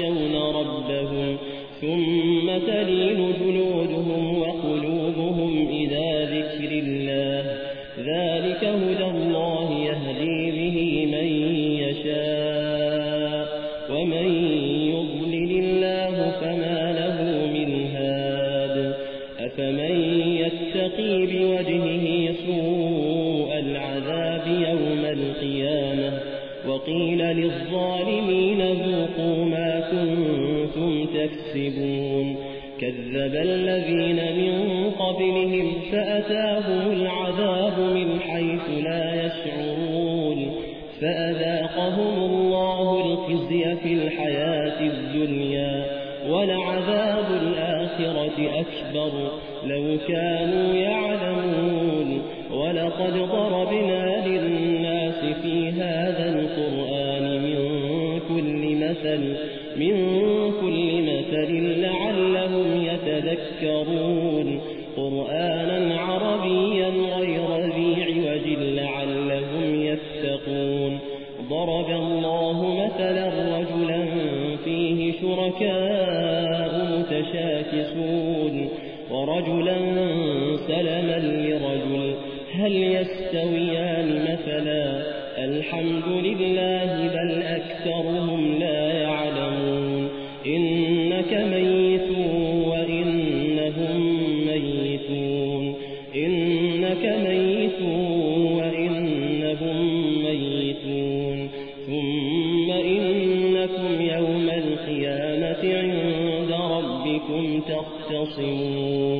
يخشون ربهم ثم تلين جلودهم وقلوبهم إلى ذكر الله. ذلك هدى الله يهدي به من يشاء ومن يضلل الله فما له من هاد. أفمن يتقي بوجهه سوء للظالمين ذوقوا ما كنتم تكسبون كذب الذين من قبلهم فأتاهم العذاب من حيث لا يشعرون فأذاقهم الله الخزي في الحياة الدنيا ولعذاب الآخرة أكبر لو كانوا يعلمون ولقد ضربنا مثل من كل مثل لعلهم يتذكرون. قرآنا عربيا غير ذي عوج لعلهم يتقون. ضرب الله مثلا رجلا فيه شركاء متشاكسون. ورجلا سلما لرجل هل يستويان مثلا؟ الحمد لله بل أكثرهم ربكم تختصمون